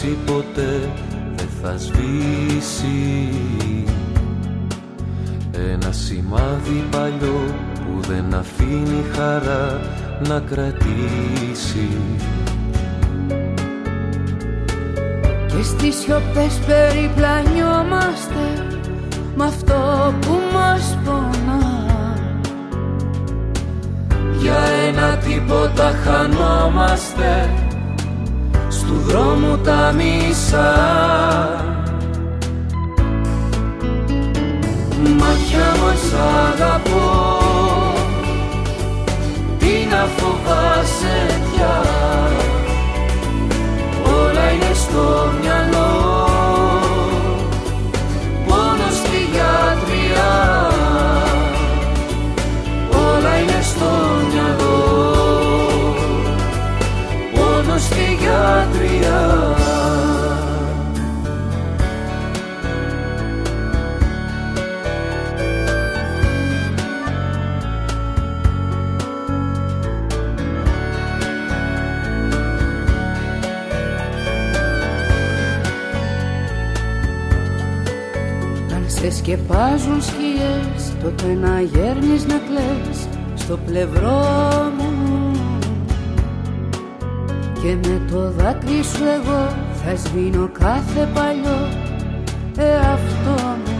σβήσει ποτέ, δεν θα σβήσει. Ένα σημάδι παλιό που δεν αφήνει χαρά να κρατήσει. Και στις σιωπές περιπλανιόμαστε με αυτό που μας πονά. Για ένα τίποτα χανόμαστε του δρόμου τα μισά. Μάτια μας αγαπώ. Τι να φοβάσαι πια. Όλα είναι στο μυαλό Σε σκεπάζουν σκιές τότε να γέρνεις να κλαις στο πλευρό μου. Και με το δάκρυ σου εγώ θα σβήνω κάθε παλιό εαυτό μου.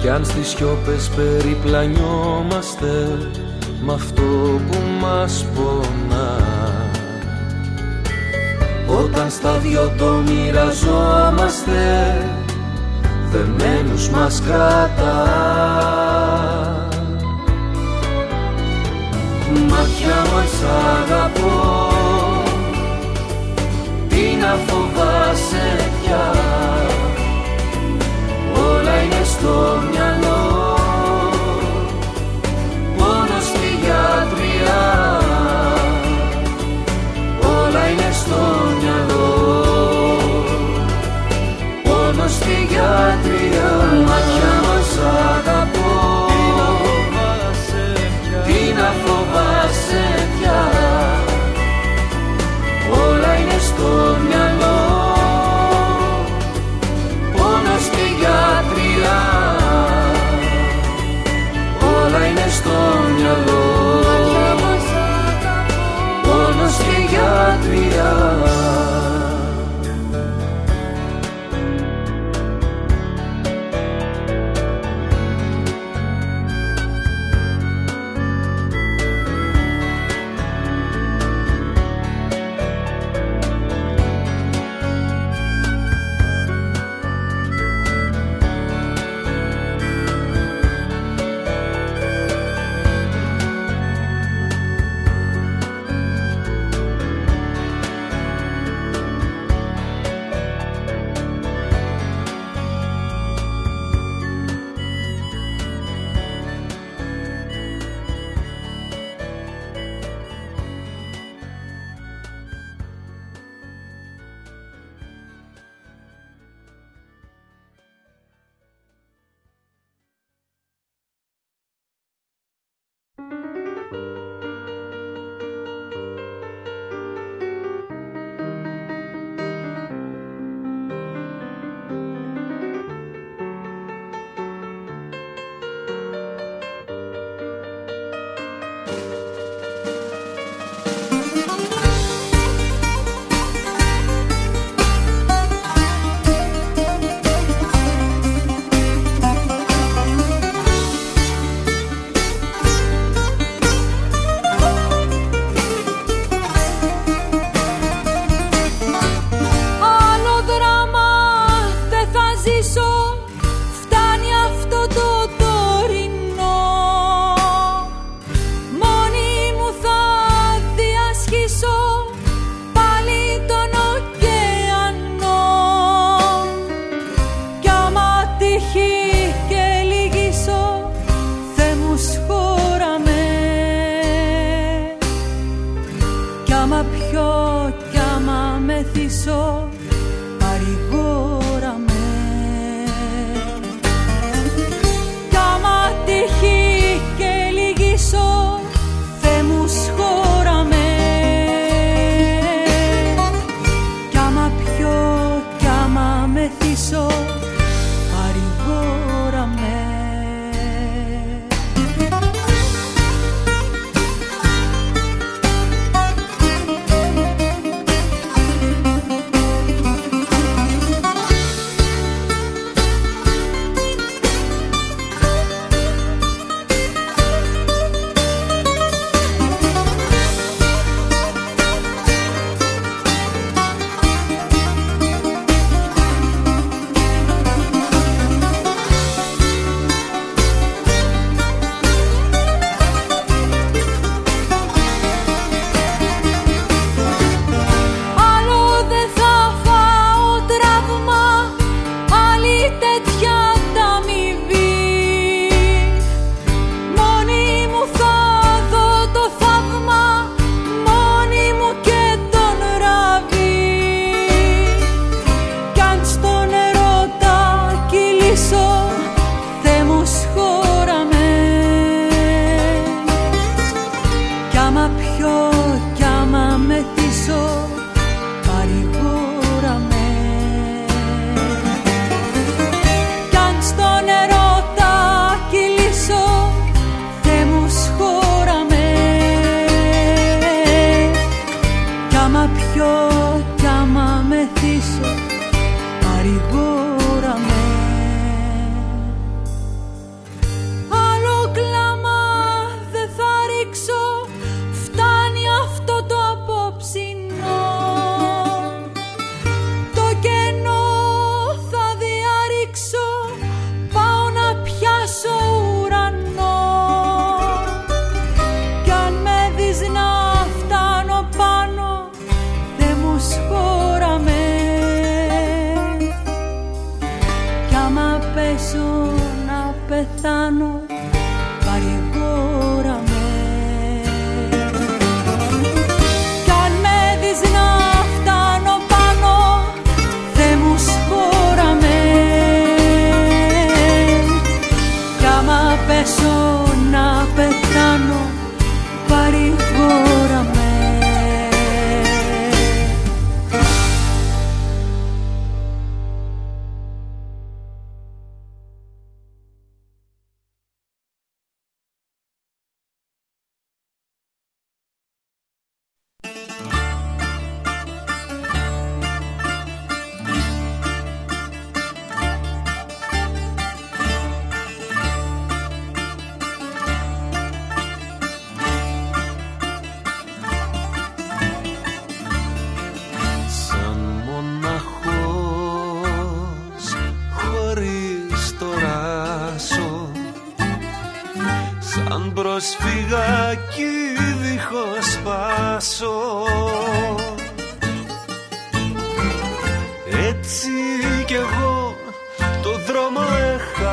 Κι αν στις σιώπες περιπλανιόμαστε Μ' αυτό που μας πονά Όταν στα δυο το μοιραζόμαστε Δεμένους μας κρατά. Μάτια μας αγαπώ Τι να φοβάσαι πια. Όλα είναι στο μυαλό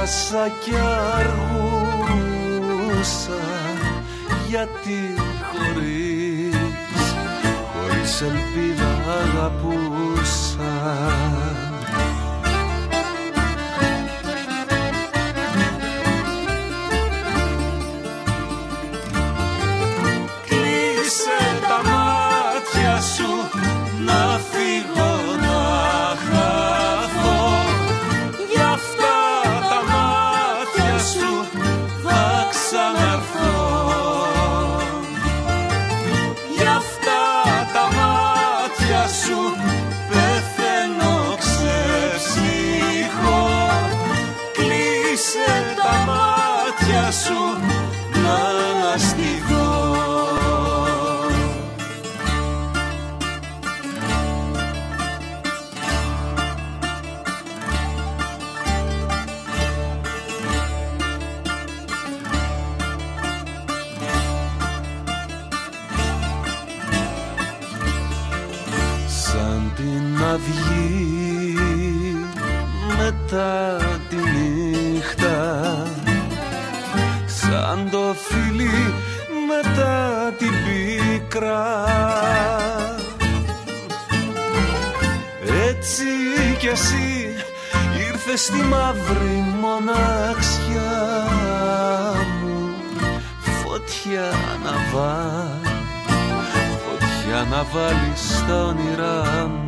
έχασα κι αργούσα Γιατί χωρίς, χωρίς ελπίδα αγαπούσα στη μαύρη μοναξιά μου. Φωτιά να βάλει φωτιά να βάλεις στα όνειρά μου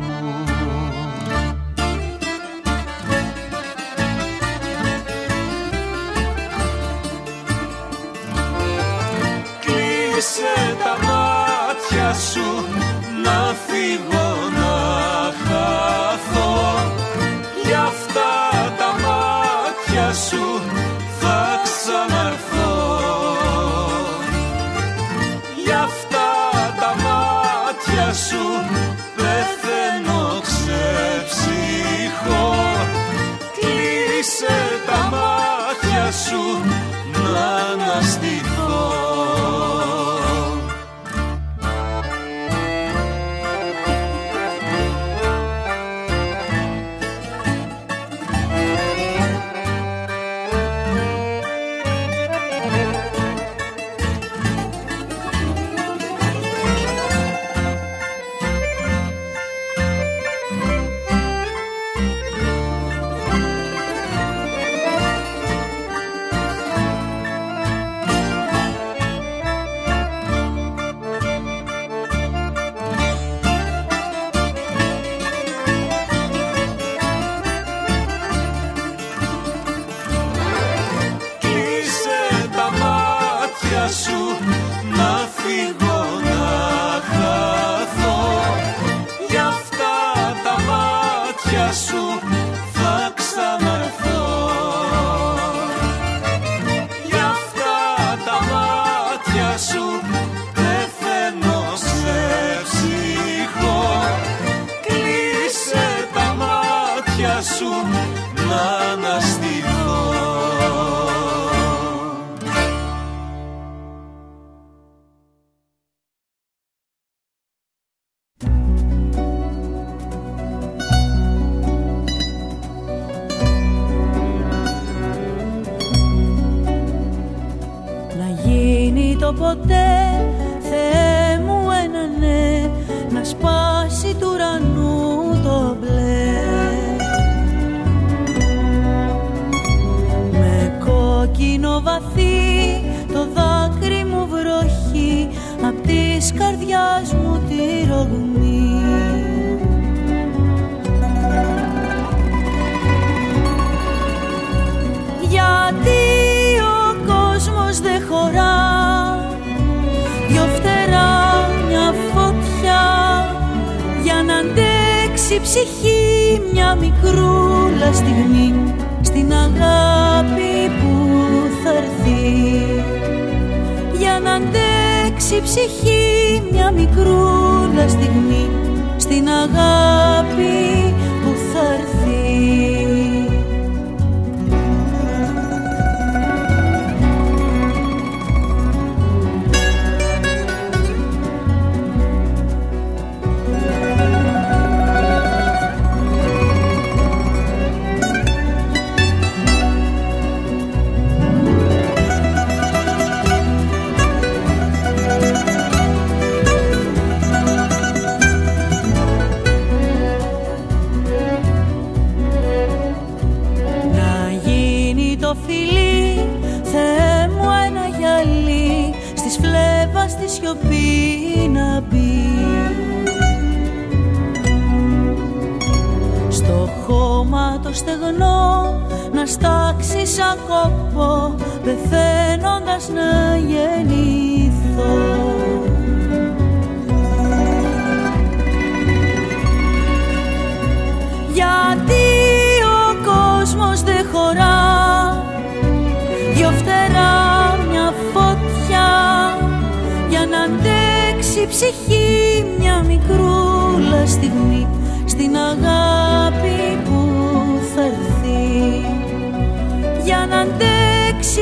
καρδιάς μου τη ρογμή. Γιατί ο κόσμος δεν χωρά μια φωτιά για να αντέξει ψυχή μια μικρούλα στιγμή στην αγάπη που θα έρθει. Για να αντέξει ψυχή μια μικρούλα στιγμή στην αγάπη. Στεγνό να στάξεις σαν κόπο πεθαίνοντας να γεννηθώ. Γιατί ο κόσμος δεν χωρά δυο φτερά μια φωτιά για να αντέξει η ψυχή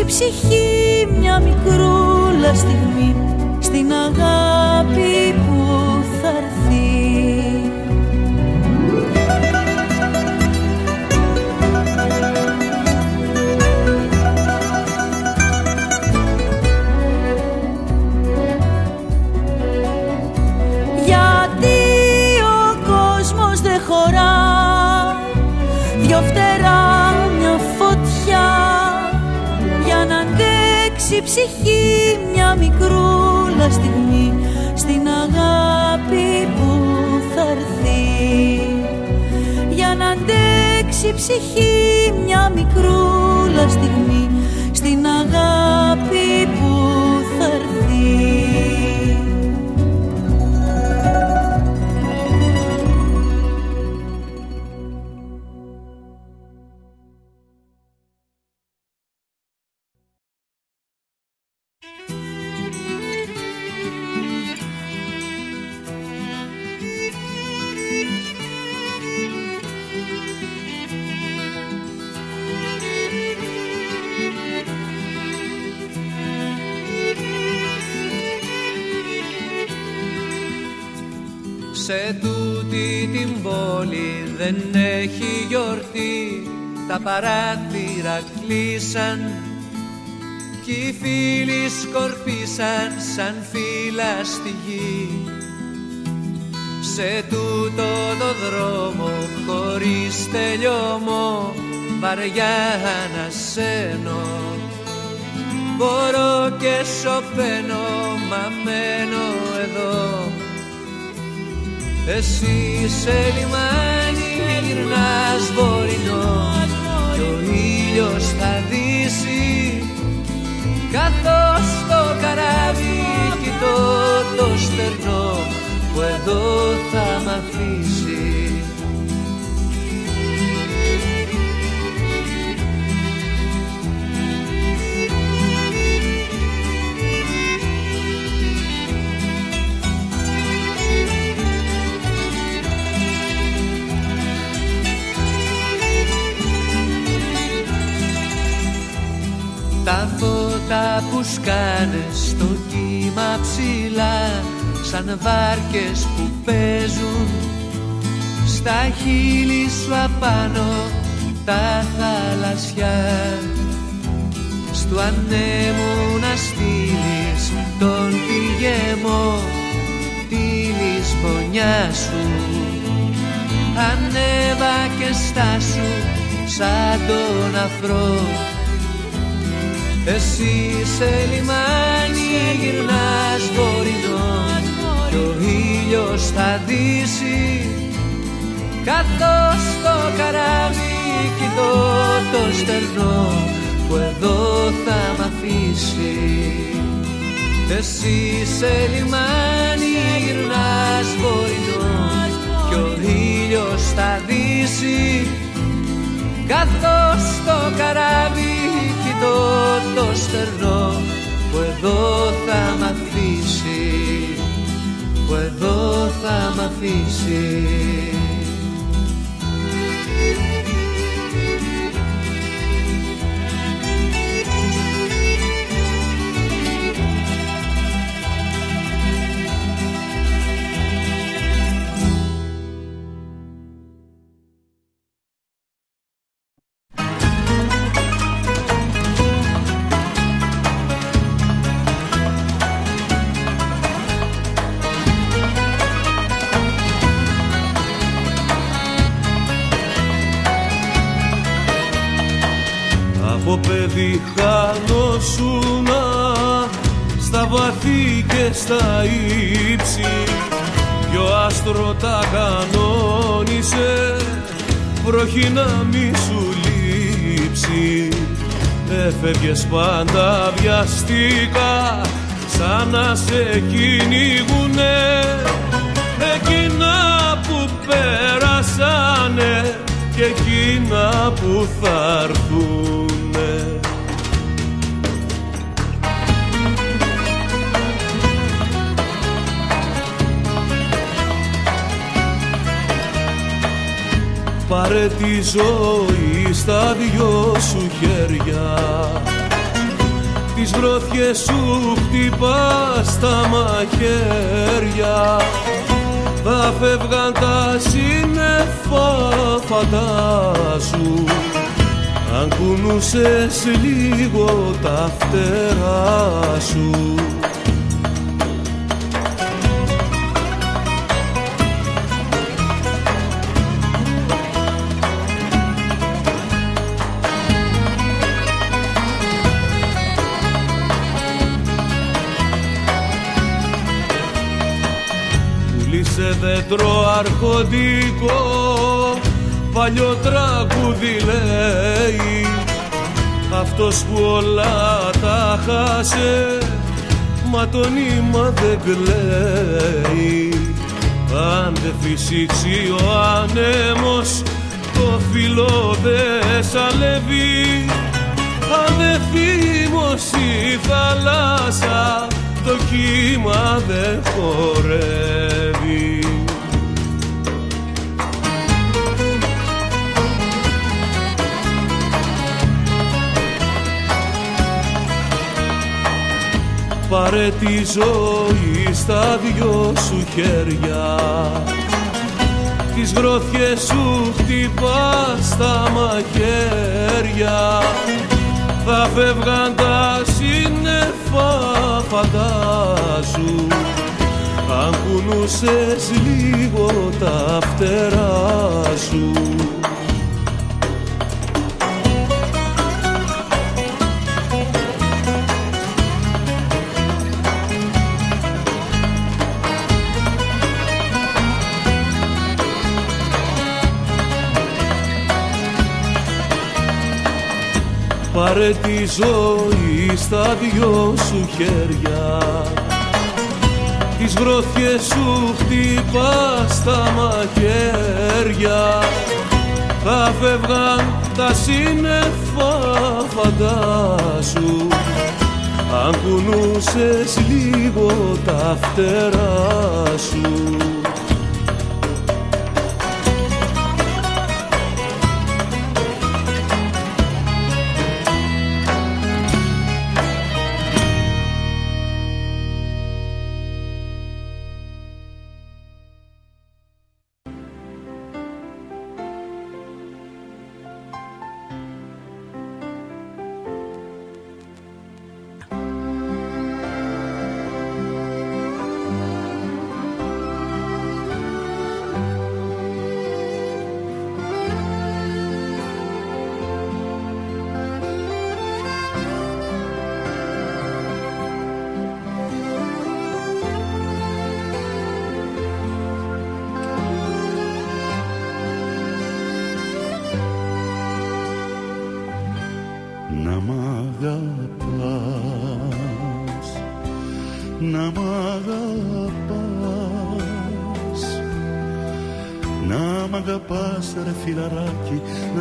ψυχή μια μικρούλα στιγμή παράθυρα κλείσαν Κι οι φίλοι σκορπίσαν σαν φύλλα στη γη. Σε τούτο το δρόμο χωρίς τελειώμο Βαριά ανασένω Μπορώ και σωπαίνω μα μένω εδώ. Εσύ σε λιμάνι γυρνάς βορεινός Κι ο ήλιος θα δύσει Καθώς το καράβι κοιτώ το στερνό Που εδώ θα μ' αφήσει που σκάνε στο κύμα ψηλά Σαν βάρκες που παίζουν Στα χείλη σου απάνω τα θαλασσιά. Στου ανέμου να στείλεις τον πηγεμό Τη λησπονιά σου. Ανέβα και στάσου σαν τον αφρό εσύ σε λιμάνι γυρνάς βορεινό Κι ο ήλιος θα δύσει Καθώς το καράβι κοιτώ το στερνό Που εδώ θα μ' αφήσει. Εσύ σε λιμάνι γυρνάς βορεινό Κι ο ήλιος θα δύσει Καθώς το καράβι κοιτώ το στερνό Που εδώ θα μ' αφήσει Που εδώ θα μ' αφήσει στα ύψη Ποιο άστρο τα κανόνισε. Βροχή να μη σου λείψει. Έφευγες πάντα βιαστικά σαν να σε κυνηγουνε Εκείνα που πέρασανε και εκείνα που θα έρθουνε Πάρε τη ζωή στα δυο σου χέρια. Τις βρώθιες σου χτυπάς στα μαχαίρια. Θα φεύγαν τα σύννεφα φαντάσου Αν κουνούσες λίγο τα φτερά σου σε δέντρο αρχοντικό παλιό τραγούδι λέει. Αυτός που όλα τα χάσε μα το νήμα δεν κλαίει. Αν δεν φυσήξει ο άνεμος το φιλό δεν σαλεύει αν δεν φήμωσει η θάλασσα το κύμα δεν χορεύει Πάρε τη ζωή στα δυο σου χέρια. Τις γροθιές σου χτυπάς στα μαχαίρια. Θα φεύγαν τα σύννεφα φαντάζου αν κουνούσες λίγο τα φτερά σου Πάρε τη ζωή στα δυο σου χέρια. Τις βρώθιες σου χτυπά στα μαχαίρια. Θα φεύγαν τα σύννεφα φαντάσου Αν κουνούσες λίγο τα φτερά σου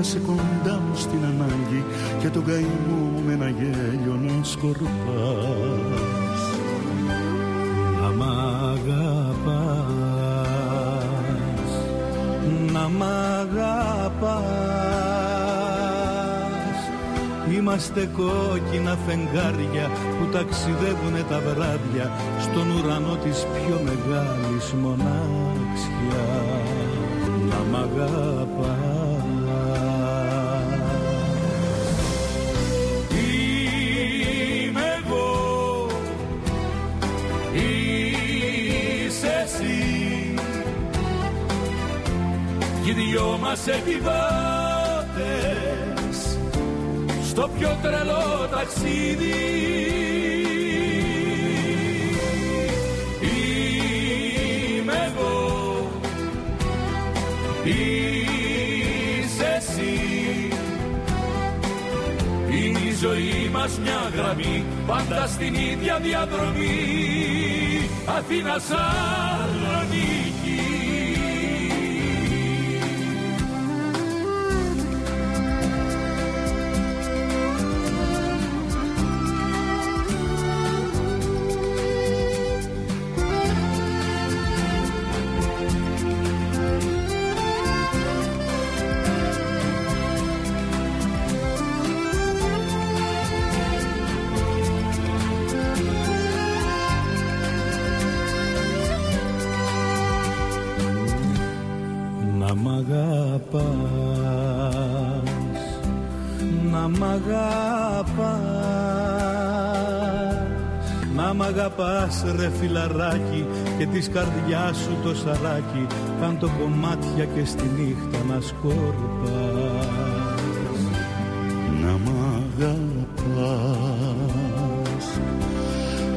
σε κοντά μου στην ανάγκη και τον καημό μου με ένα γέλιο να σκορπάς. Να μ' αγαπάς, να μ' αγαπάς. Είμαστε κόκκινα φεγγάρια που ταξιδεύουνε τα βράδια στον ουρανό της πιο μεγάλης μοναξιάς. Να μ' αγαπάς. Δυο μας επιβάτες στο πιο τρελό ταξίδι Είσαι εσύ. Είναι η ζωή μας μια γραμμή πάντα στην ίδια διαδρομή. Αθήνας Σαλονίκη ρε φιλαράκι και της καρδιάς σου το σαράκι κάντο κομμάτια και στη νύχτα να σκόρπας Να μ' αγαπάς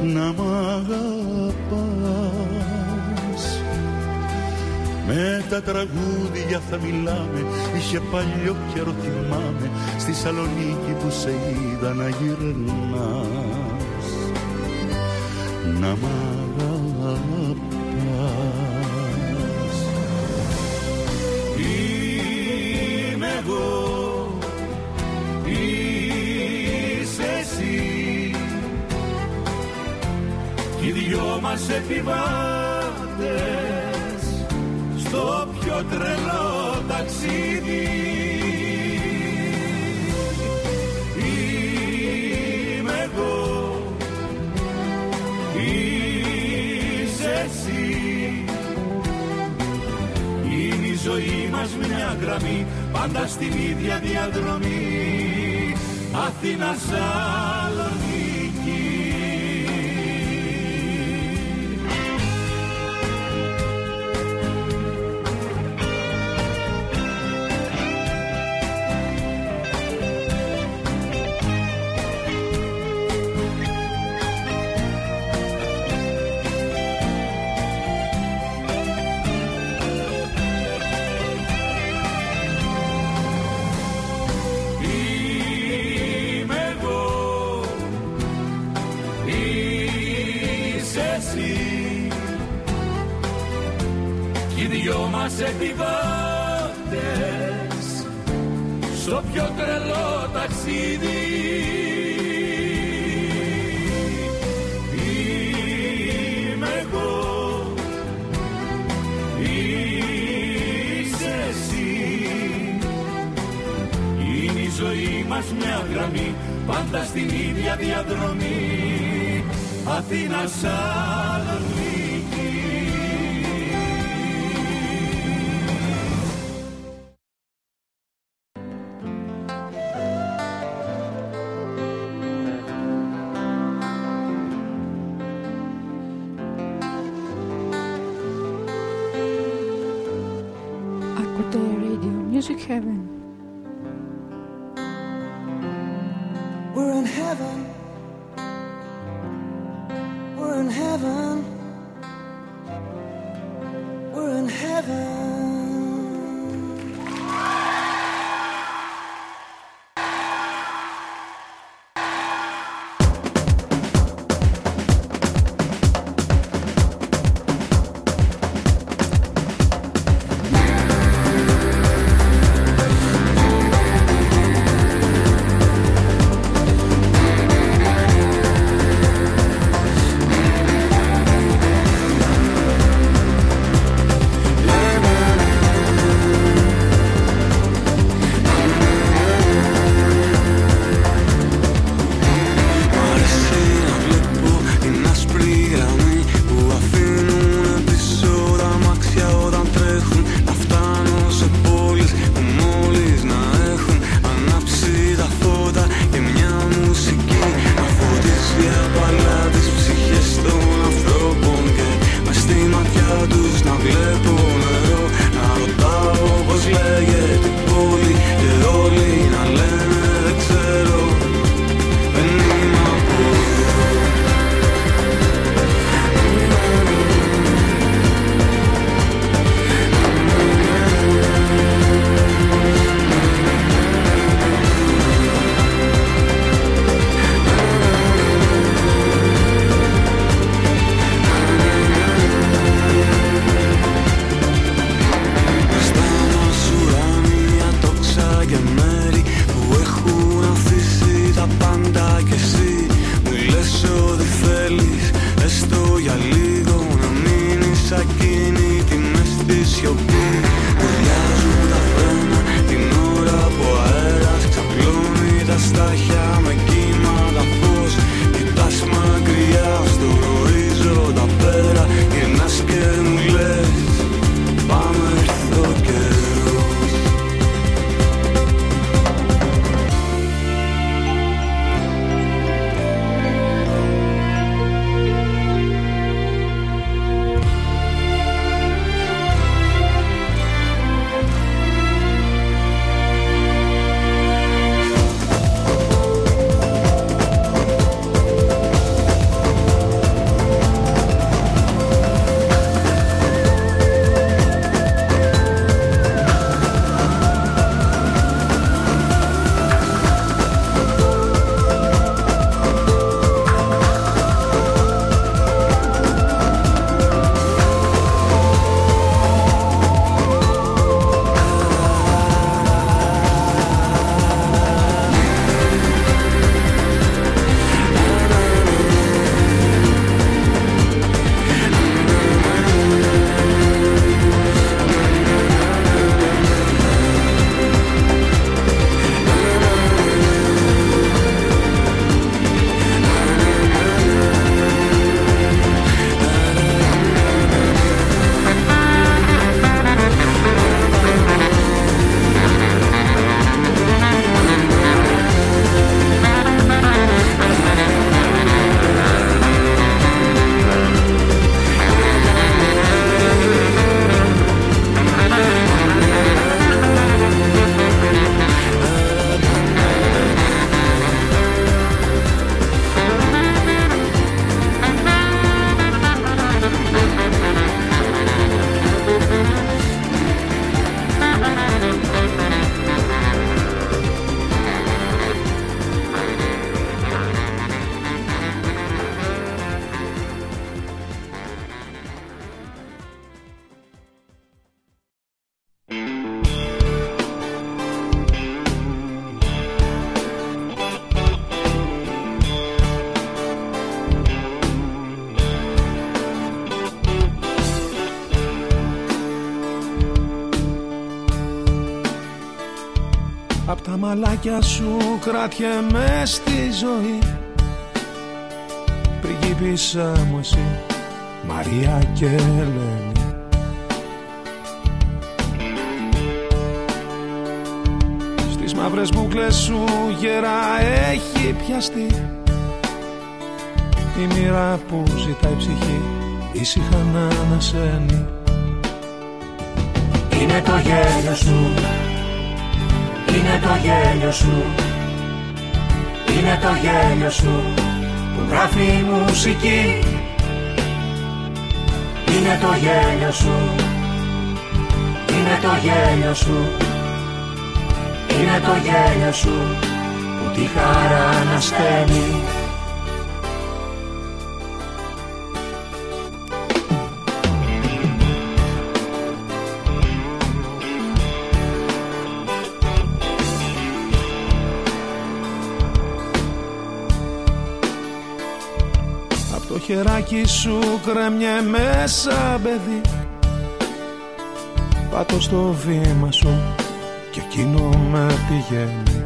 Να μ' αγαπάς. Με τα τραγούδια θα μιλάμε Είχε παλιό καιρό θυμάμαι Στη Σαλονίκη που σε είδα να γυρνάς να μ' αγαπάς. Είμαι εγώ Είσαι εσύ. Κι οι δυο μας επιβάτες Στο πιο τρελό ταξίδι ζωή μας μια γραμμή πάντα στην ίδια διαδρομή. Αθήνας Σαλονίκη μια γραμμή πάντα στην ίδια διαδρομή. Αθήνας Σαλονίκης μαλάκια σου μες στη ζωή. Πριγκίπισσα μου εσύ Μαρία και Ελένη. Στις μαύρες μπουκλες σου γερά έχει πιαστεί. Η μοίρα που ζητάει ψυχή ήσυχα να ανασένει. Είναι το γέλιο σου είναι το γέλιο σου. Είναι το γέλιο σου Που γράφει η μουσική. Είναι το γέλιο σου. Είναι το γέλιο σου. Είναι το γέλιο σου Που τη χαρά ανασταίνει χεράκι σου κρέμιε μέσα παιδί. Πάτω στο βήμα σου και εκείνο με πηγαίνει.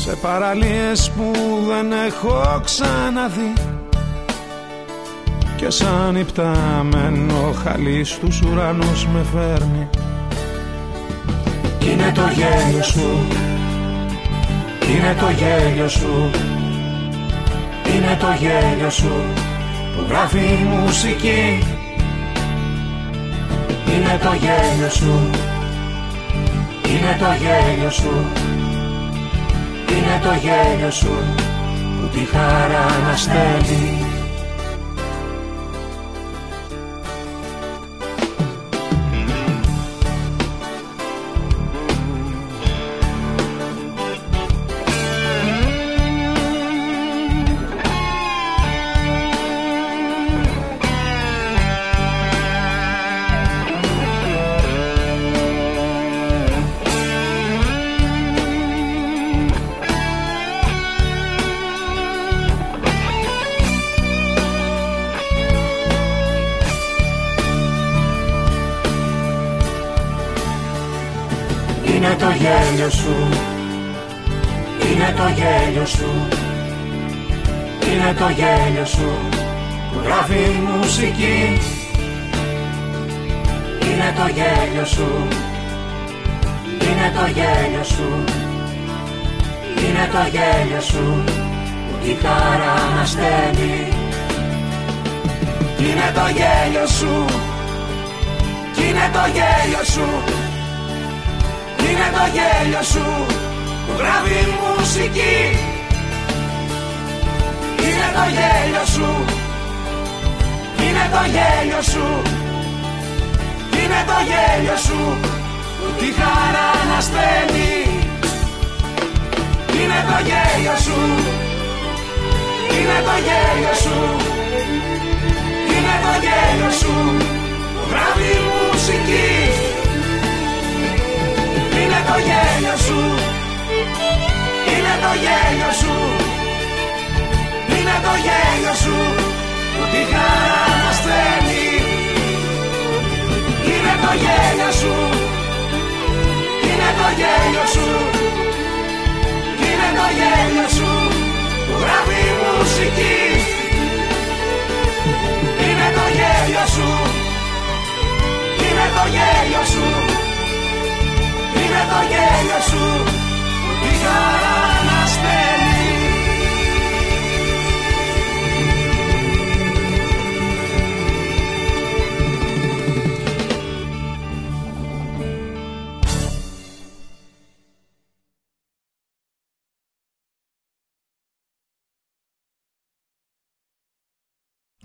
Σε παραλίες που δεν έχω ξαναδεί και σαν υπτάμενο χαλί στους ουρανούς με φέρνει. Είναι το γέλιο σου είναι το γέλιο σου. Είναι το γέλιο σου Που γράφει η μουσική. Είναι το γέλιο σου. Είναι το γέλιο σου. Είναι το γέλιο σου Που τη χαρά αναστέλει γέλιο σου. Είναι το γέλιο σου. Είναι το γέλιο σου Που γράφει μουσική. Είναι το γέλιο σου. Είναι το γέλιο σου. Είναι το γέλιο σου Που τη χαρά αναστέλει Είναι το γέλιο σου. Είναι το γέλιο σου είναι το γέλιο σου που γράφει μουσική. Είναι το γέλιο σου Είναι το γέλιο σου. Είναι το γέλιο σου που τη χαρά ανασταίνει Είναι το γέλιο σου Είναι το γέλιο σου. Είναι το γέλιο σου που γράφει μουσική. είναι το γέλιο σου. Είναι το γέλιο σου. Είναι το γέλιο σου Που τη χαρά ανασταίνει Είναι το γέλιο σου. Είναι το γέλιο σου. Είναι το γέλιο σου Που γράφει μουσική. Είναι το γέλιο σου. Είναι το γέλιο σου. είναι το γέλιο σου. Που τη χαρά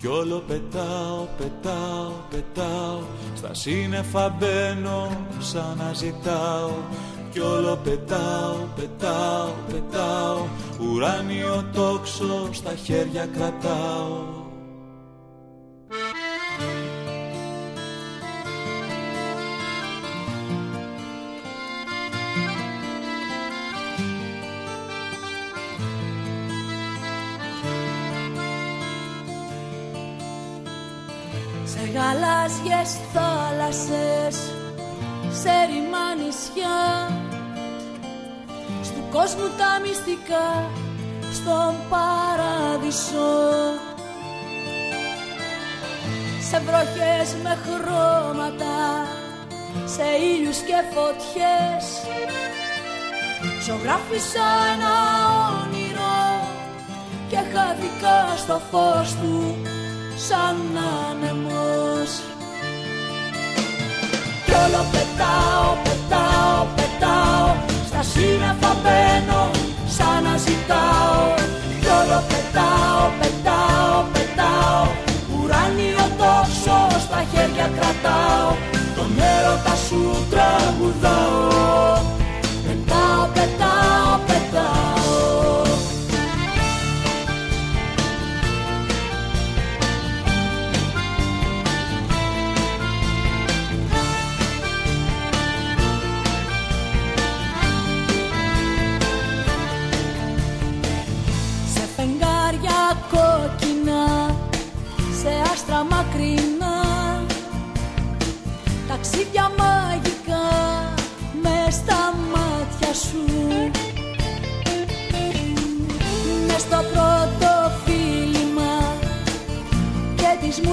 Κι όλο πετάω, πετάω, πετάω. Στα σύννεφα μπαίνω σαν να ζητάω Κι όλο πετάω, πετάω, πετάω. Ουράνιο τόξο στα χέρια κρατάω γαλάζιες θάλασσες σε ρημά νησιά. Στου κόσμου τα μυστικά στον παράδεισο. Σε βροχές με χρώματα σε ήλιους και φωτιές. Ζωγράφισα ένα όνειρο και χάθηκα στο φως του σαν άνεμος Κι όλο πετάω, πετάω, πετάω. Στα σύννεφα μπαίνω σαν να ζητάω. Κι όλο πετάω, πετάω, πετάω. Ουράνιο τόξο στα χέρια κρατάω. Τον έρωτα σου τραγουδάω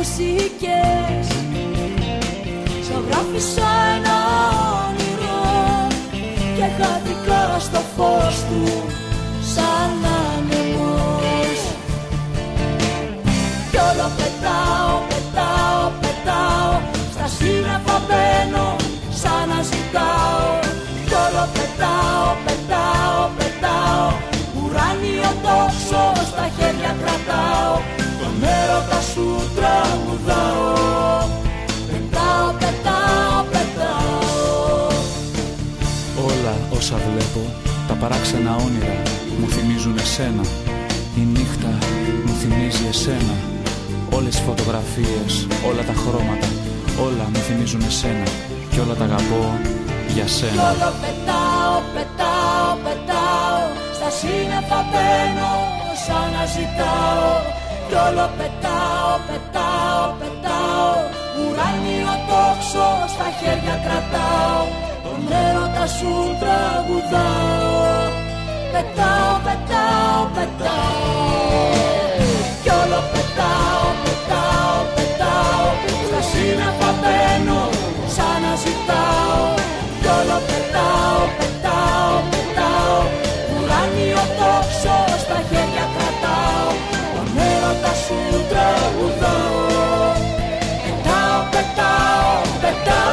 και τις παράξενα όνειρα μου θυμίζουν εσένα. Η νύχτα μου θυμίζει εσένα. Όλες οι φωτογραφίες, όλα τα χρώματα, όλα μου θυμίζουν εσένα. Και όλα τα αγαπώ για Κι σένα. όλο πετάω, πετάω, πετάω Στα σύννεφα μπαίνω σαν να ζητάω Κι όλο πετάω, πετάω, πετάω Ουράνιο τόξο στα χέρια κρατάω Τον έρωτα σου τραγουδάω. Πετάω, πετάω, πετάω. Κι όλο πετάω, πετάω, πετάω. Στα σύννεφα μπαίνω σαν να ζητάω. Κι όλο πετάω, πετάω, πετάω. Ουράνιο τόξο στα χέρια κρατάω. Τον έρωτα σου τραγουδάω. Πετάω, πετάω, πετάω.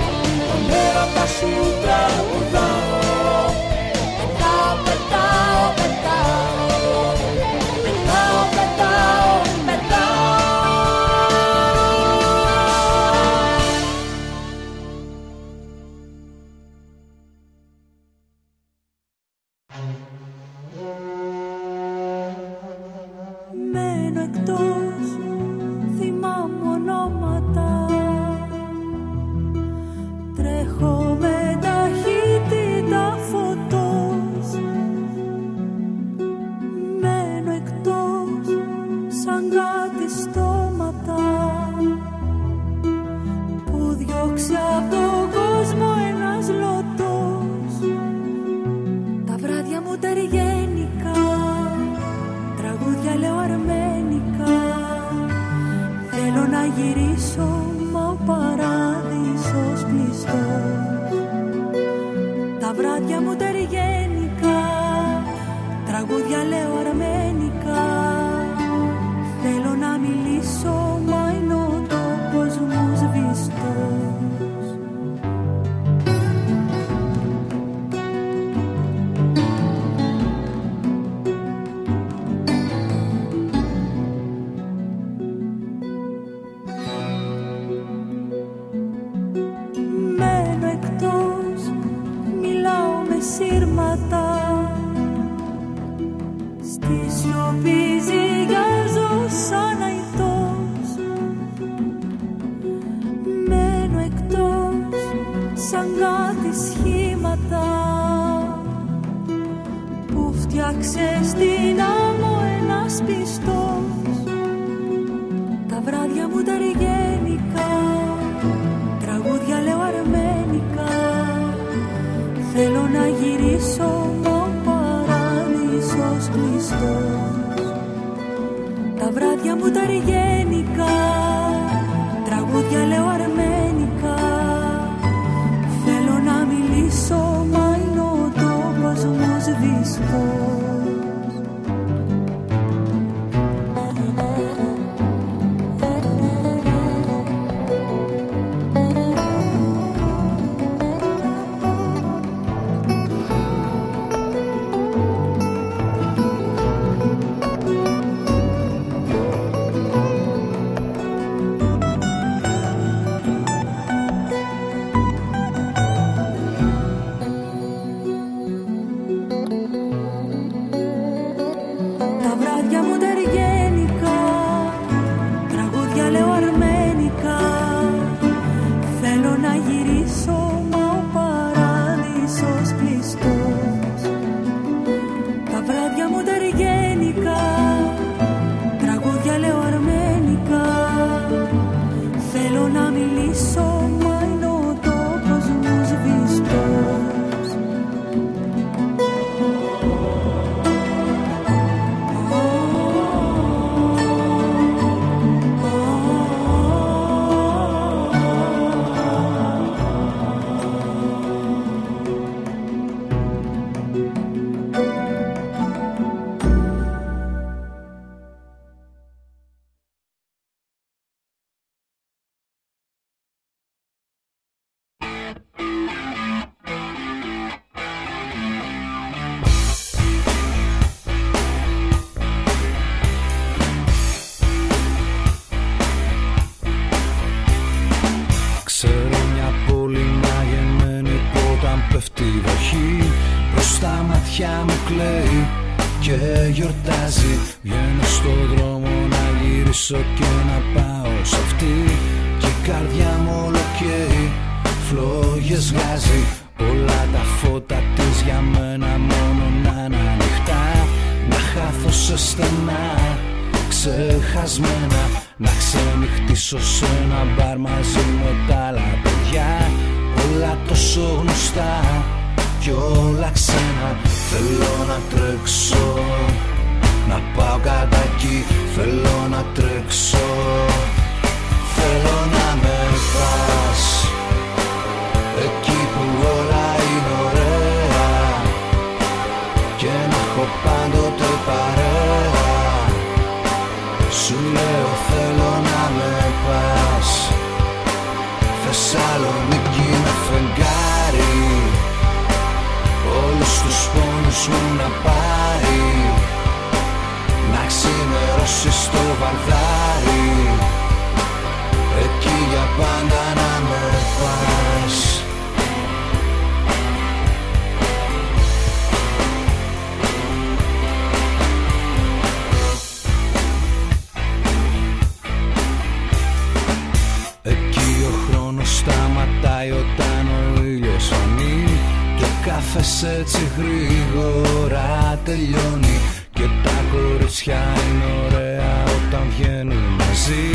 Τον έρωτα σιωπή ζυγιάζω σαν αϊτός Μένω εκτός, σαν κάτι σχήματα Που φτιάξες στην άμμο ένας πιστός Повтори я. Και καφέ έτσι γρήγορα τελειώνει. Και τα κοριτσιά είναι ωραία όταν βγαίνουν μαζί.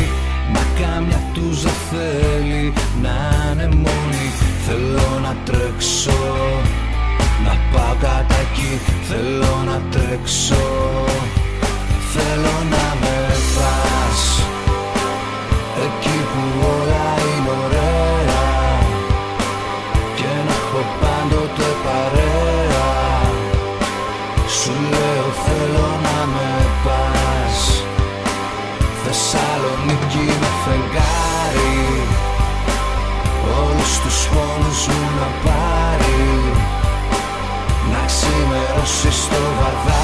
Μα κάμια τους δεν θέλει να είναι μόνη. Θέλω να τρέξω να πάω κατά εκεί. Θέλω να τρέξω Θέλω να με πάς Εκεί που όλα πάρει. Να ξημερώσεις στο βαρδάκι.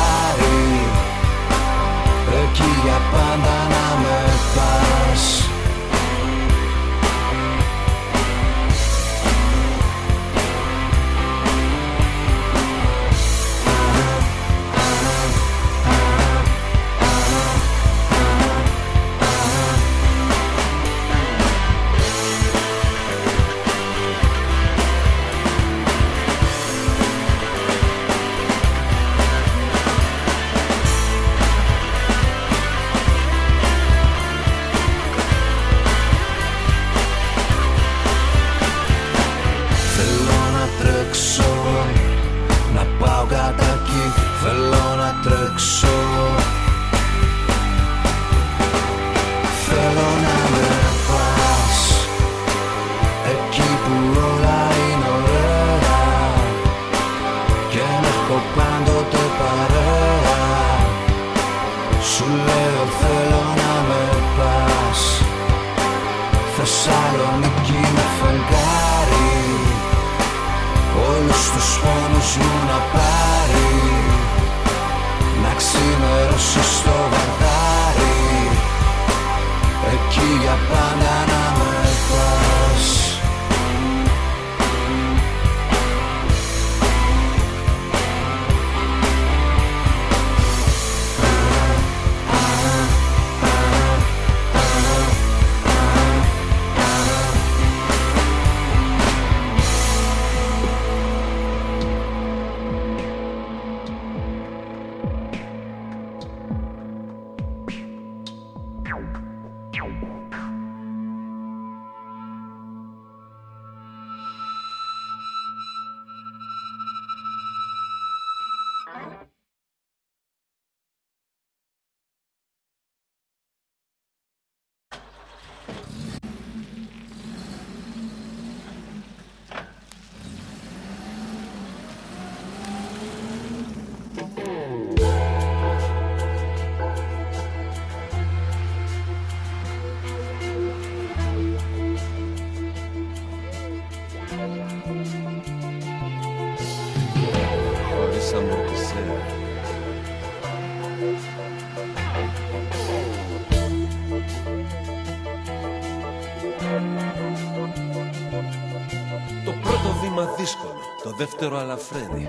Δύσκολο, το δεύτερο αλαφραίνει.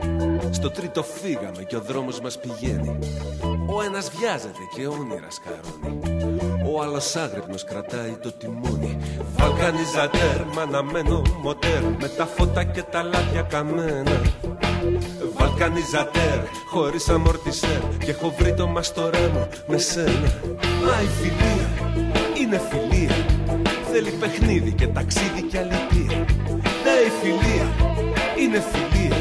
Στο τρίτο φύγαμε και ο δρόμος μας πηγαίνει. Ο ένας βιάζεται και όνειρας σκαρώνει. Ο άλλος άγρυπνος κρατάει το τιμόνι. Βαλκανιζατέρ, μαναμένο μοτέρ, με τα φώτα και τα λάδια καμένα. Βαλκανιζατέρ, χωρίς αμορτισέρ και έχω βρει το μαστορέ μου με σένα. Μα η φιλία είναι φιλία, θέλει παιχνίδι και ταξίδι και αλήθεια. Ναι, η φιλία είναι φιλία.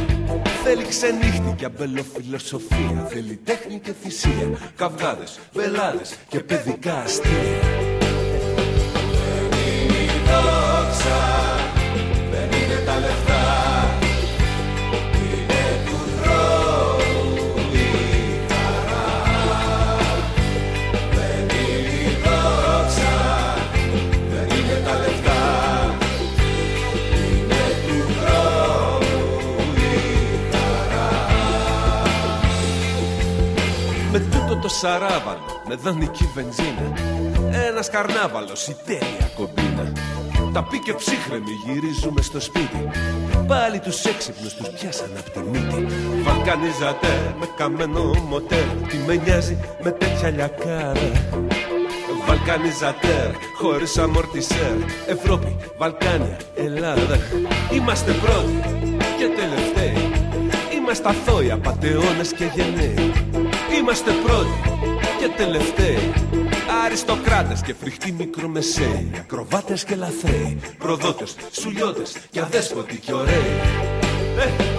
Θέλει ξενύχτη και αμπελοφιλοσοφία. Θέλει τέχνη και θυσία. Καυγάδες, βελάδες και παιδικά αστεία. Το σαράβαλο, με δανεική βενζίνα. Ένας καρνάβαλος, η τέλεια κομπίνα. Τα πει και ψύχρεμοι γυρίζουμε στο σπίτι. Πάλι τους έξυπνους τους πιάσαν απ' τη μύτη. Βαλκανίζατε με καμένο μοτέρ. Τι με νοιάζει με τέτοια λιακάρα. Βαλκανιζατέρ, χωρίς αμορτισέρ. Ευρώπη, Βαλκάνια, Ελλάδα. Είμαστε πρώτοι και τελευταίοι. Είμαστε αθώοι, απατεώνες και γενναίοι Είμαστε πρώτοι και τελευταίοι. Αριστοκράτες και φρικτοί μικρομεσαίοι. Ακροβάτες και λαθρέοι Προδότες, σουλιώτες και αδέσποτοι και ωραίοι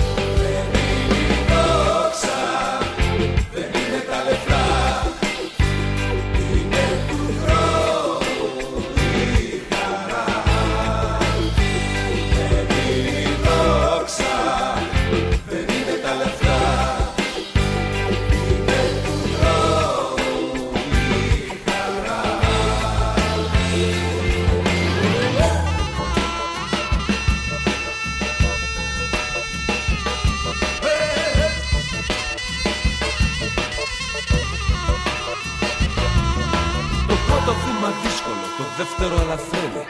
το δεύτερο αλαφραίνει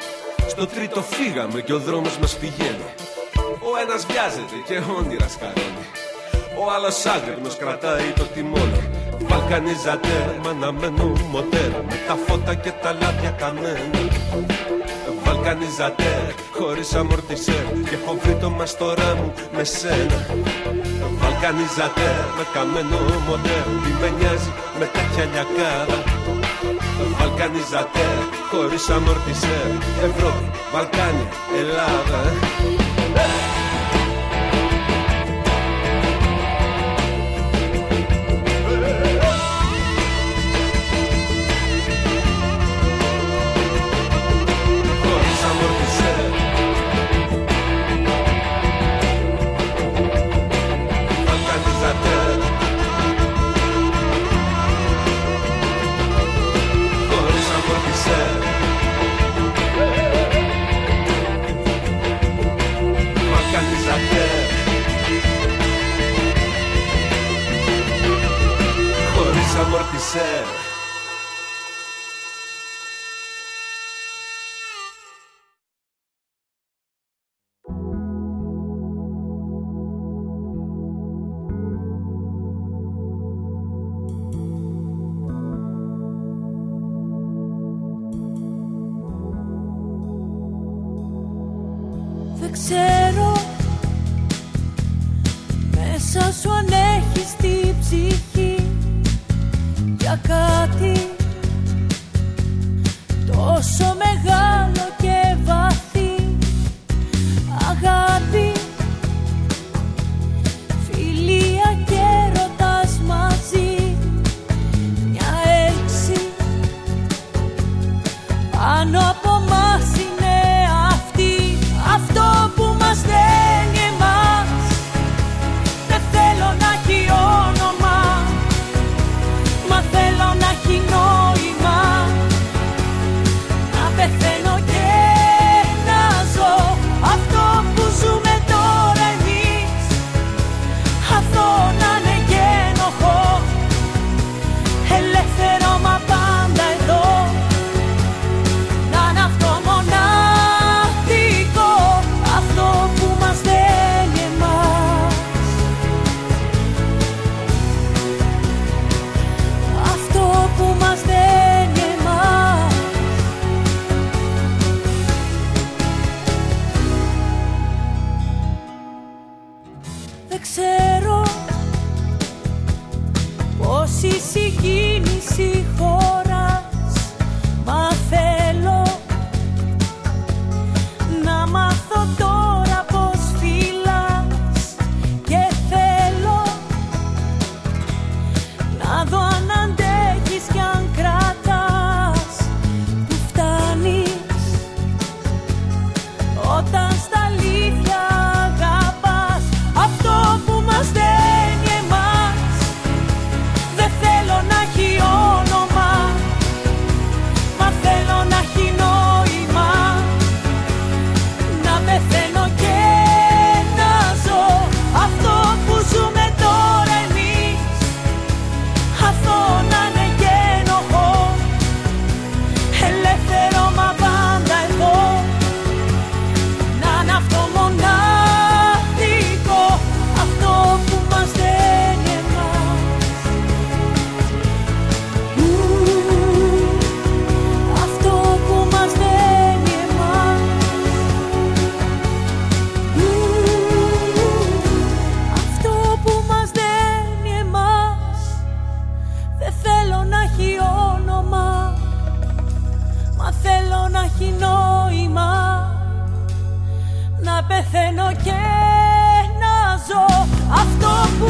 Στο τρίτο φύγαμε και ο δρόμος μας πηγαίνει. Ο ένας βιάζεται και όνειρας σκαρώνει Ο άλλος άγρυπνος κρατάει το τιμόνι. Βαλκανίζατε με αναμένο μοτέρ Με τα φώτα και τα λάδια κανένα Βαλκανίζατε χωρίς αμορτισέρ Και έχω βρει το μαστορά μου με σένα. Βαλκανίζατε με καμένο μοτέρ Τι με νοιάζει με τέτοια λιακάδα Βαλκανιζατέρ, χωρίς αμορτισέρ Ευρώπη, Βαλκάνια, Ελλάδα αμορτισέρ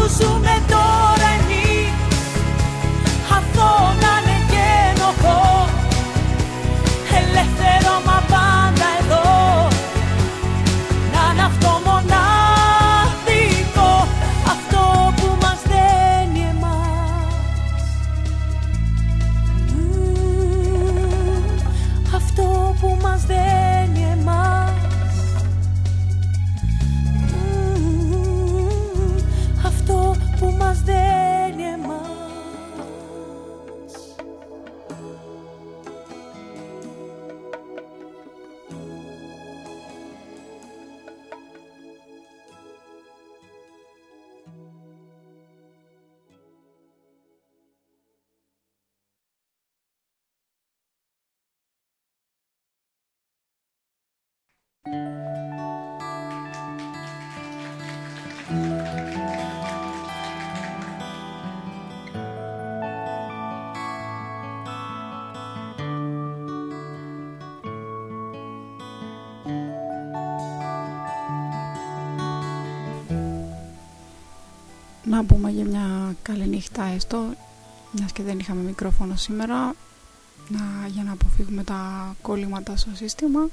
αυτό Να πούμε για μια καλή νύχτα έστω, μιας και δεν είχαμε μικρόφωνο σήμερα, να, για να αποφύγουμε τα κόλληματα στο σύστημα.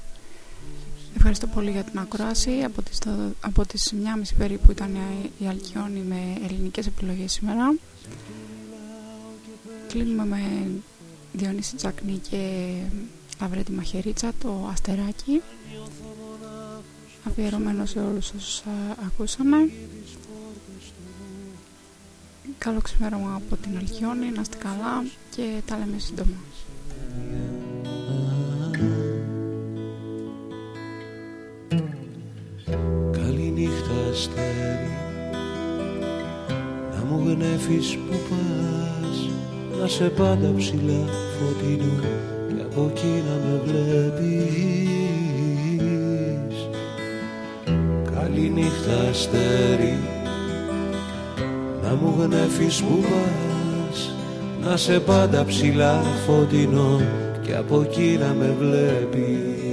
Ευχαριστώ πολύ για την ακρόαση. Από τις, το- από τις 1.30 περίπου ήταν η- η Αλκιόνη με ελληνικές επιλογές σήμερα. Κλείνουμε με Διονύση Τσακνή και Λαβρέτη Μαχαιρίτσα, το Αστεράκι. Αφιερωμένο σε όλους όσους α, ακούσαμε. Καλό ξημέρωμα από την Αλκιόνη, να είστε καλά και τα λέμε σύντομα. Καληνύχτα αστέρι. Να μου γνέφεις που πας. Να σε πάντα ψηλά φωτεινό. Και από εκεί να με βλέπεις. Καληνύχτα αστέρι Να μου γνέφεις που πας Να σε πάντα ψηλά φωτεινό Και από εκεί να με βλέπεις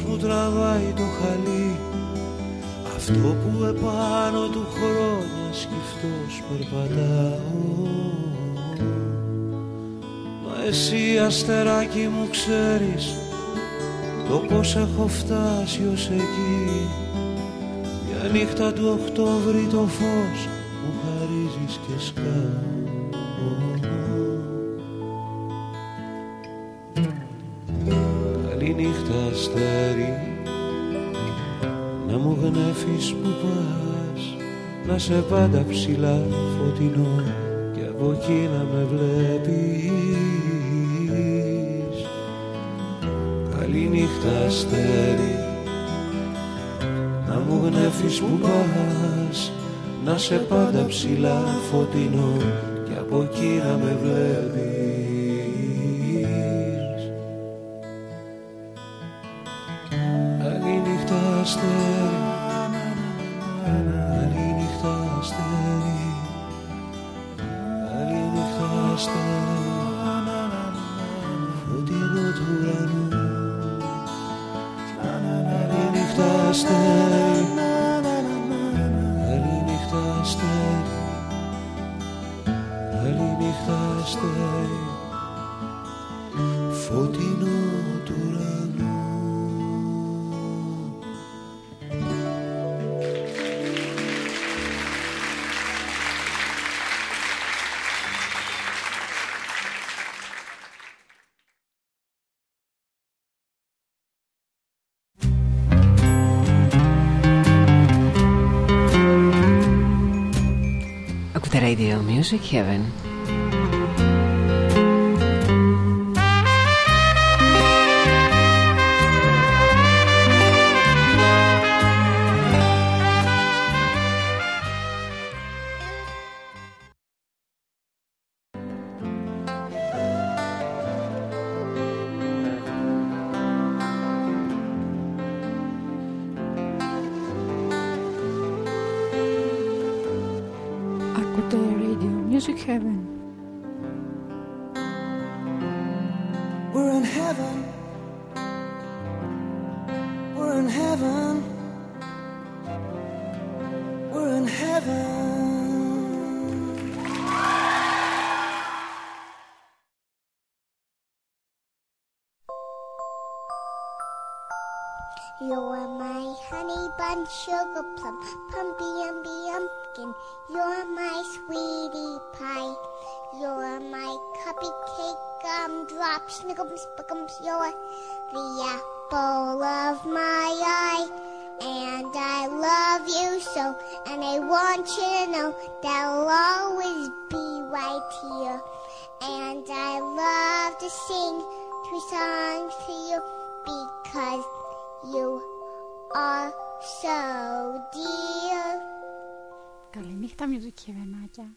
χρόνος που τραβάει το χαλί. Αυτό που επάνω του χρόνια σκυφτός περπατάω. Μα εσύ αστεράκι μου ξέρεις το πως έχω φτάσει ως εκεί. Μια νύχτα του Οκτώβρη το φως σε πάντα ψηλά φωτεινό και από εκεί να με βλέπεις. Καλή νύχτα αστέρι να μου γνέφεις που πας να σε πάντα ψηλά φωτεινό και από εκεί να με βλέπεις. αστέρι Άλλη νύχτα αστέρι Φωτεινό Music Heaven. allá.